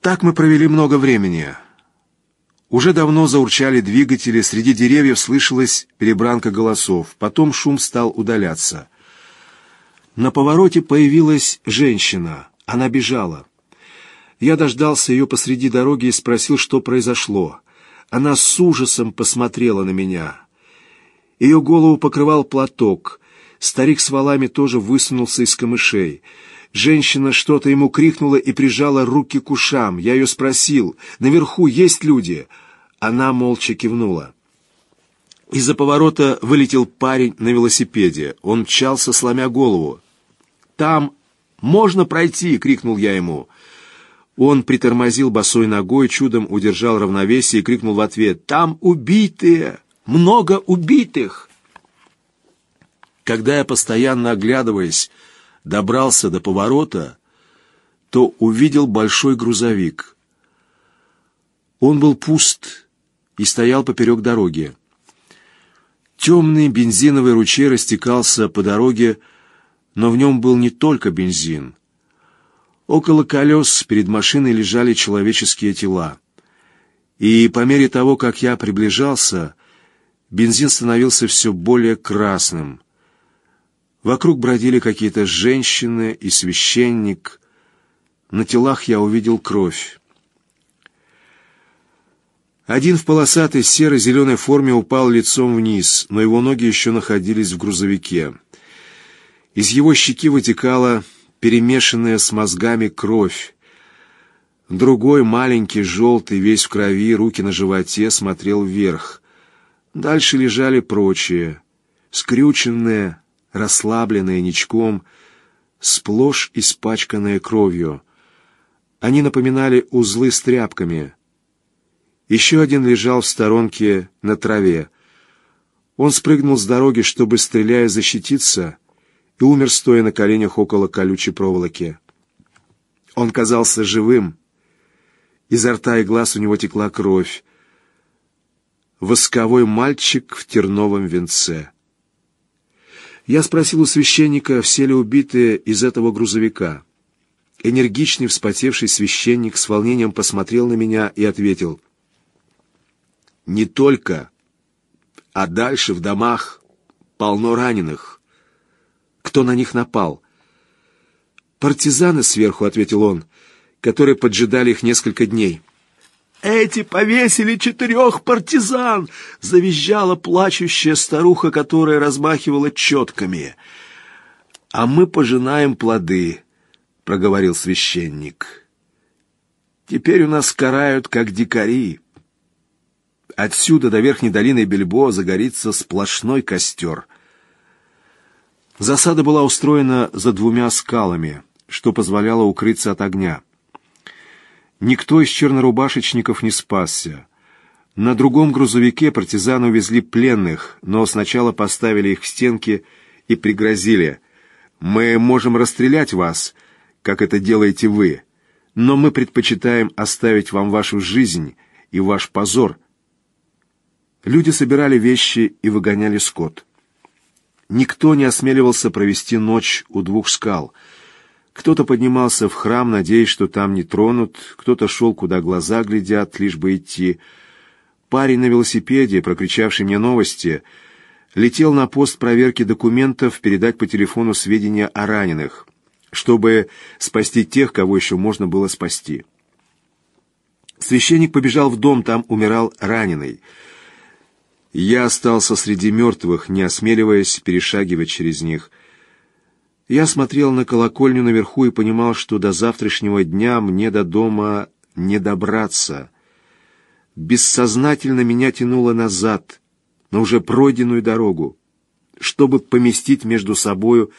Так мы провели много времени. Уже давно заурчали двигатели, среди деревьев слышалась перебранка голосов. Потом шум стал удаляться. На повороте появилась женщина. Она бежала. Я дождался ее посреди дороги и спросил, что произошло. Она с ужасом посмотрела на меня. Ее голову покрывал платок. Старик с валами тоже высунулся из камышей. Женщина что-то ему крикнула и прижала руки к ушам. Я ее спросил, наверху есть люди? Она молча кивнула. Из-за поворота вылетел парень на велосипеде. Он мчался, сломя голову. «Там можно пройти!» — крикнул я ему. Он притормозил босой ногой, чудом удержал равновесие и крикнул в ответ «Там убитые! Много убитых!» Когда я, постоянно оглядываясь, добрался до поворота, то увидел большой грузовик. Он был пуст и стоял поперек дороги. Темный бензиновый ручей растекался по дороге, но в нем был не только бензин. Около колес перед машиной лежали человеческие тела. И по мере того, как я приближался, бензин становился все более красным. Вокруг бродили какие-то женщины и священник. На телах я увидел кровь. Один в полосатой серо-зеленой форме упал лицом вниз, но его ноги еще находились в грузовике. Из его щеки вытекала перемешанная с мозгами кровь. Другой, маленький, желтый, весь в крови, руки на животе, смотрел вверх. Дальше лежали прочие, скрюченные, расслабленные ничком, сплошь испачканные кровью. Они напоминали узлы с тряпками. Еще один лежал в сторонке на траве. Он спрыгнул с дороги, чтобы, стреляя, защититься, и умер, стоя на коленях около колючей проволоки. Он казался живым. Изо рта и глаз у него текла кровь. Восковой мальчик в терновом венце. Я спросил у священника, все ли убитые из этого грузовика. Энергичный, вспотевший священник с волнением посмотрел на меня и ответил. «Не только, а дальше в домах полно раненых» кто на них напал. «Партизаны сверху», — ответил он, — «которые поджидали их несколько дней». «Эти повесили четырех партизан!» — завизжала плачущая старуха, которая размахивала четками. «А мы пожинаем плоды», — проговорил священник. «Теперь у нас карают, как дикари. Отсюда до верхней долины Бельбо загорится сплошной костер». Засада была устроена за двумя скалами, что позволяло укрыться от огня. Никто из чернорубашечников не спасся. На другом грузовике партизаны увезли пленных, но сначала поставили их к стенке и пригрозили. «Мы можем расстрелять вас, как это делаете вы, но мы предпочитаем оставить вам вашу жизнь и ваш позор». Люди собирали вещи и выгоняли скот. Никто не осмеливался провести ночь у двух скал. Кто-то поднимался в храм, надеясь, что там не тронут, кто-то шел, куда глаза глядят, лишь бы идти. Парень на велосипеде, прокричавший мне новости, летел на пост проверки документов передать по телефону сведения о раненых, чтобы спасти тех, кого еще можно было спасти. Священник побежал в дом, там умирал раненый — я остался среди мертвых, не осмеливаясь перешагивать через них. Я смотрел на колокольню наверху и понимал, что до завтрашнего дня мне до дома не добраться. Бессознательно меня тянуло назад, на уже пройденную дорогу, чтобы поместить между собою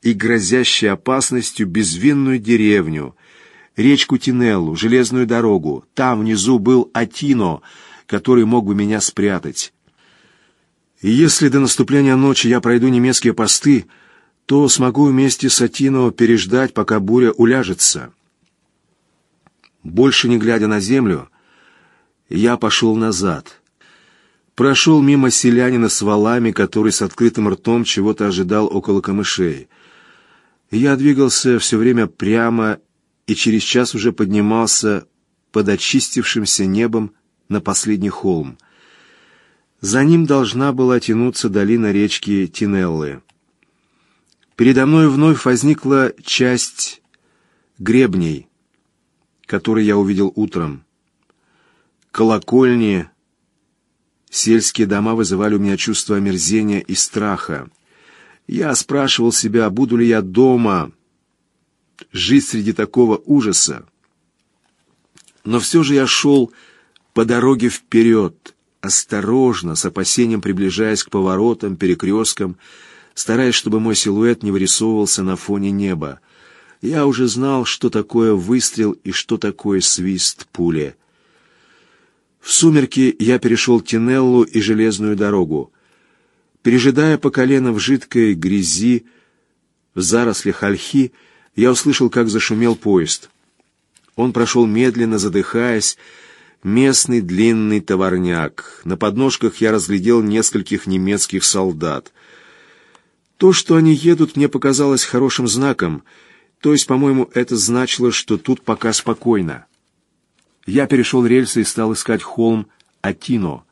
и грозящей опасностью безвинную деревню, речку Тинеллу, железную дорогу. Там внизу был Атино — который мог бы меня спрятать. И если до наступления ночи я пройду немецкие посты, то смогу вместе с Атино переждать, пока буря уляжется. Больше не глядя на землю, я пошел назад. Прошел мимо селянина с валами, который с открытым ртом чего-то ожидал около камышей. Я двигался все время прямо и через час уже поднимался под очистившимся небом на последний холм. За ним должна была тянуться долина речки Тинеллы. Передо мной вновь возникла часть гребней, которые я увидел утром. Колокольни, сельские дома вызывали у меня чувство омерзения и страха. Я спрашивал себя, буду ли я дома, жить среди такого ужаса. Но все же я шел по дороге вперед, осторожно, с опасением приближаясь к поворотам, перекресткам, стараясь, чтобы мой силуэт не вырисовывался на фоне неба. Я уже знал, что такое выстрел и что такое свист пули. В сумерки я перешел Тинеллу и железную дорогу. Пережидая по колено в жидкой грязи, в зарослях ольхи, я услышал, как зашумел поезд. Он прошел медленно, задыхаясь, местный длинный товарняк. На подножках я разглядел нескольких немецких солдат. То, что они едут, мне показалось хорошим знаком, то есть, по-моему, это значило, что тут пока спокойно. Я перешел рельсы и стал искать холм Атино.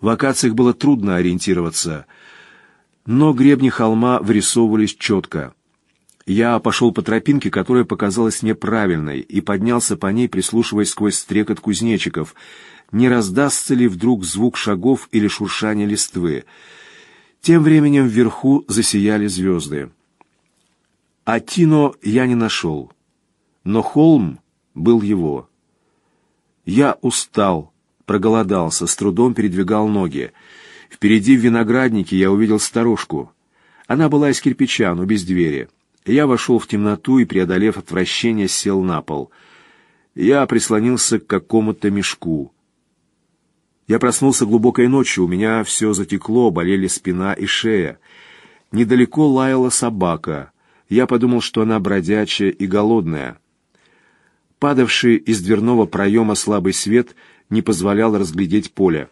В акациях было трудно ориентироваться, но гребни холма вырисовывались четко. Я пошел по тропинке, которая показалась мне правильной, и поднялся по ней, прислушиваясь сквозь стрекот кузнечиков. Не раздастся ли вдруг звук шагов или шуршание листвы? Тем временем вверху засияли звезды. А Тино я не нашел, но холм был его. Я устал, проголодался, с трудом передвигал ноги. Впереди в винограднике я увидел старушку. Она была из кирпича, но без двери. Я вошел в темноту и, преодолев отвращение, сел на пол. Я прислонился к какому-то мешку. Я проснулся глубокой ночью, у меня все затекло, болели спина и шея. Недалеко лаяла собака. Я подумал, что она бродячая и голодная. Падавший из дверного проема слабый свет не позволял разглядеть поле.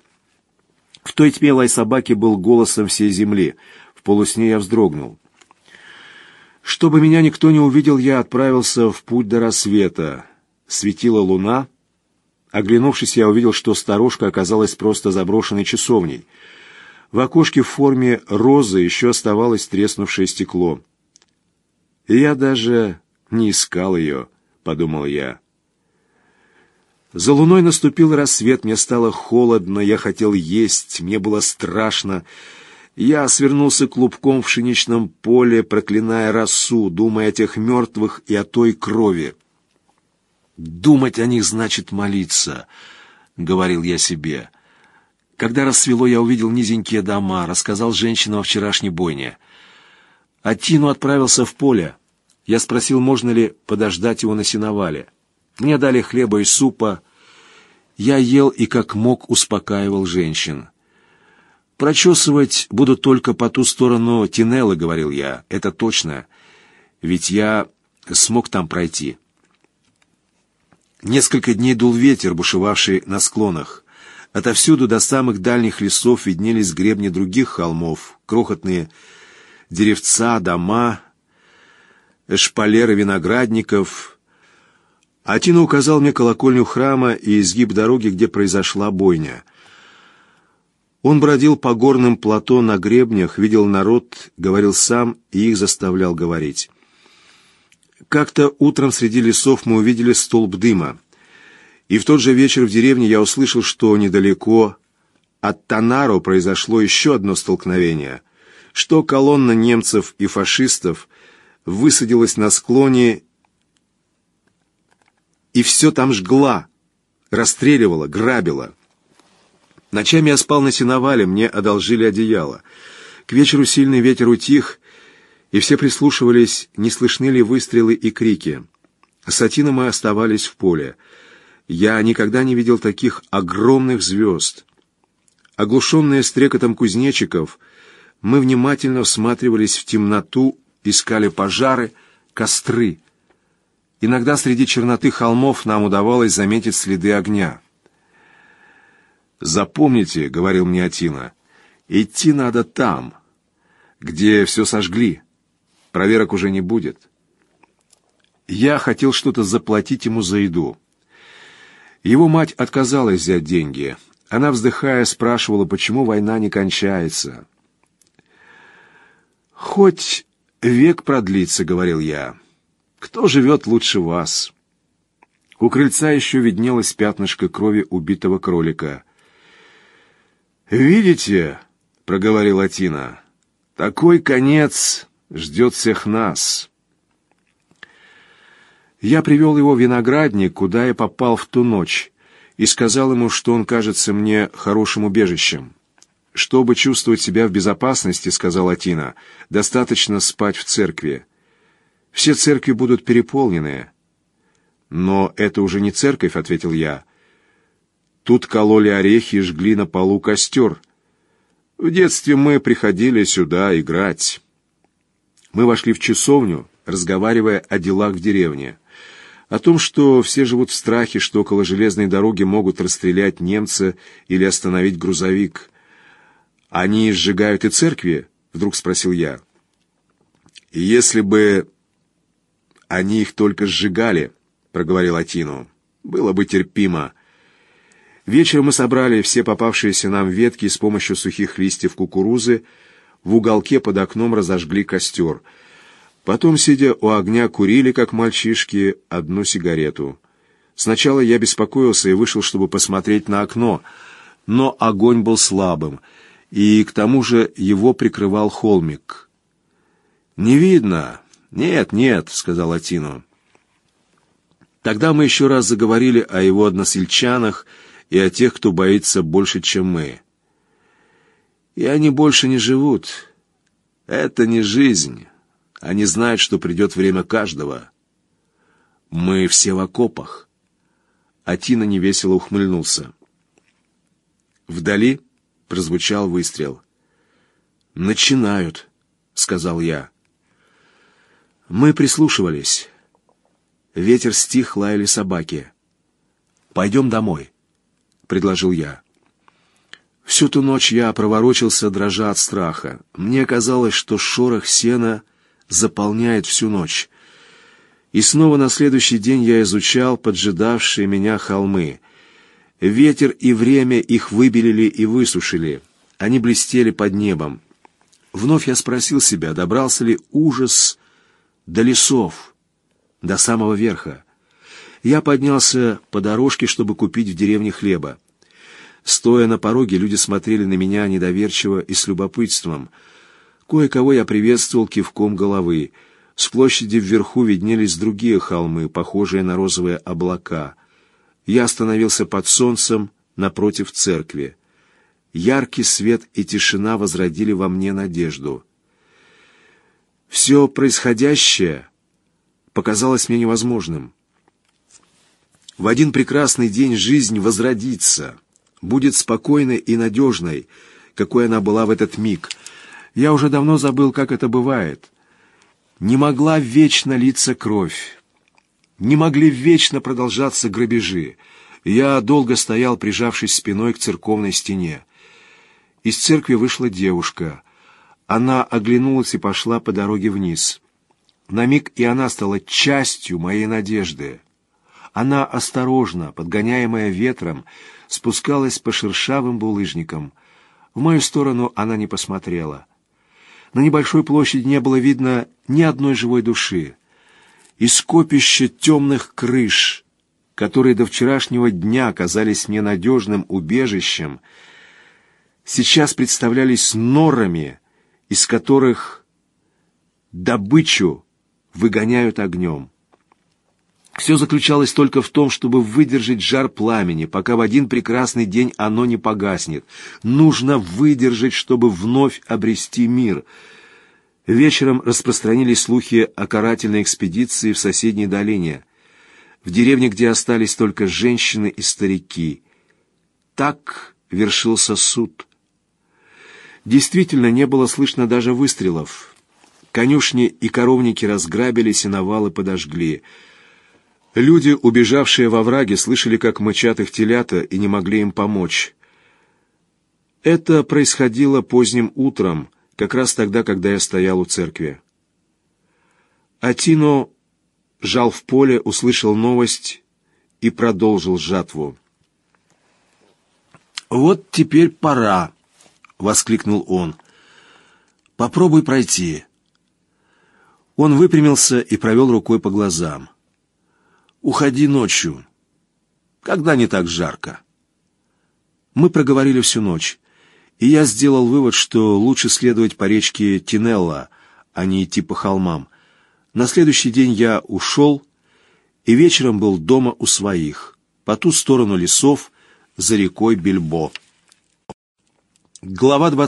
В той тьме лай собаки был голосом всей земли. В полусне я вздрогнул. Чтобы меня никто не увидел, я отправился в путь до рассвета. Светила луна. Оглянувшись, я увидел, что сторожка оказалась просто заброшенной часовней. В окошке в форме розы еще оставалось треснувшее стекло. Я даже не искал ее, — подумал я. За луной наступил рассвет, мне стало холодно, я хотел есть, мне было страшно. Я свернулся клубком в пшеничном поле, проклиная росу, думая о тех мертвых и о той крови. «Думать о них значит молиться», — говорил я себе. Когда рассвело, я увидел низенькие дома, рассказал женщинам о вчерашней бойне. А Тину отправился в поле. Я спросил, можно ли подождать его на сеновале. Мне дали хлеба и супа. Я ел и как мог успокаивал женщин. «Прочесывать буду только по ту сторону Тинеллы», — говорил я. «Это точно. Ведь я смог там пройти». Несколько дней дул ветер, бушевавший на склонах. Отовсюду до самых дальних лесов виднелись гребни других холмов, крохотные деревца, дома, шпалеры виноградников. Атина указал мне колокольню храма и изгиб дороги, где произошла бойня — он бродил по горным плато на гребнях, видел народ, говорил сам и их заставлял говорить. Как-то утром среди лесов мы увидели столб дыма. И в тот же вечер в деревне я услышал, что недалеко от Танаро произошло еще одно столкновение, что колонна немцев и фашистов высадилась на склоне и все там жгла, расстреливала, грабила. Ночами я спал на сеновале, мне одолжили одеяло. К вечеру сильный ветер утих, и все прислушивались, не слышны ли выстрелы и крики. С Атином мы оставались в поле. Я никогда не видел таких огромных звезд. Оглушенные стрекотом кузнечиков, мы внимательно всматривались в темноту, искали пожары, костры. Иногда среди черноты холмов нам удавалось заметить следы огня. «Запомните», — говорил мне Атина, — «идти надо там, где все сожгли. Проверок уже не будет». Я хотел что-то заплатить ему за еду. Его мать отказалась взять деньги. Она, вздыхая, спрашивала, почему война не кончается. «Хоть век продлится», — говорил я. «Кто живет лучше вас?» У крыльца еще виднелось пятнышко крови убитого кролика. «Видите?» — проговорила Тина. «Такой конец ждет всех нас». Я привел его в виноградник, куда я попал в ту ночь, и сказал ему, что он кажется мне хорошим убежищем. «Чтобы чувствовать себя в безопасности, — сказала Тина, — достаточно спать в церкви. Все церкви будут переполнены». «Но это уже не церковь», — ответил я. «Тут кололи орехи и жгли на полу костер. В детстве мы приходили сюда играть». Мы вошли в часовню, разговаривая о делах в деревне о том, что все живут в страхе, что около железной дороги могут расстрелять немца или остановить грузовик. «Они сжигают и церкви?» — вдруг спросил я. «Если бы они их только сжигали», — проговорил Атину, — «было бы терпимо». Вечером мы собрали все попавшиеся нам ветки с помощью сухих листьев кукурузы в уголке под окном разожгли костер — Потом, сидя у огня, курили, как мальчишки, одну сигарету. Сначала я беспокоился и вышел, чтобы посмотреть на окно, но огонь был слабым, и к тому же его прикрывал холмик. «Не видно. Нет, нет», — сказал Атину. Тогда мы еще раз заговорили о его односельчанах и о тех, кто боится больше, чем мы. И они больше не живут. Это не жизнь. Они знают, что придет время каждого. Мы все в окопах. А Тина невесело ухмыльнулся. Вдали прозвучал выстрел. «Начинают», — сказал я. Мы прислушивались. Ветер стих, лаяли собаки. «Пойдем домой», — предложил я. Всю ту ночь я проворочился, дрожа от страха. Мне казалось, что шорох сена заполняет всю ночь. И снова на следующий день я изучал поджидавшие меня холмы. Ветер и время их выбелили и высушили. Они блестели под небом. Вновь я спросил себя, добрался ли ужас до лесов, до самого верха. Я поднялся по дорожке, чтобы купить в деревне хлеба. Стоя на пороге, люди смотрели на меня недоверчиво и с любопытством — Кое-кого я приветствовал кивком головы. С площади вверху виднелись другие холмы, похожие на розовые облака. Я остановился под солнцем напротив церкви. Яркий свет и тишина возродили во мне надежду. Все происходящее показалось мне невозможным. В один прекрасный день жизнь возродится, будет спокойной и надежной, какой она была в этот миг — я уже давно забыл, как это бывает. Не могла вечно литься кровь. Не могли вечно продолжаться грабежи. Я долго стоял, прижавшись спиной к церковной стене. Из церкви вышла девушка. Она оглянулась и пошла по дороге вниз. На миг и она стала частью моей надежды. Она осторожно, подгоняемая ветром, спускалась по шершавым булыжникам. В мою сторону она не посмотрела. На небольшой площади не было видно ни одной живой души. И скопище темных крыш, которые до вчерашнего дня казались мне надежным убежищем, сейчас представлялись норами, из которых добычу выгоняют огнем. Все заключалось только в том, чтобы выдержать жар пламени, пока в один прекрасный день оно не погаснет. Нужно выдержать, чтобы вновь обрести мир. Вечером распространились слухи о карательной экспедиции в соседней долине, в деревне, где остались только женщины и старики. Так вершился суд. Действительно, не было слышно даже выстрелов. Конюшни и коровники разграбили, сеновалы подожгли — Люди, убежавшие во враги, слышали, как мычат их телята, и не могли им помочь. Это происходило поздним утром, как раз тогда, когда я стоял у церкви. Атино жал в поле, услышал новость и продолжил жатву. «Вот теперь пора!» — воскликнул он. «Попробуй пройти». Он выпрямился и провел рукой по глазам. «Уходи ночью, когда не так жарко». Мы проговорили всю ночь, и я сделал вывод, что лучше следовать по речке Тинелла, а не идти по холмам. На следующий день я ушел и вечером был дома у своих, по ту сторону лесов, за рекой Бельбо. Глава 20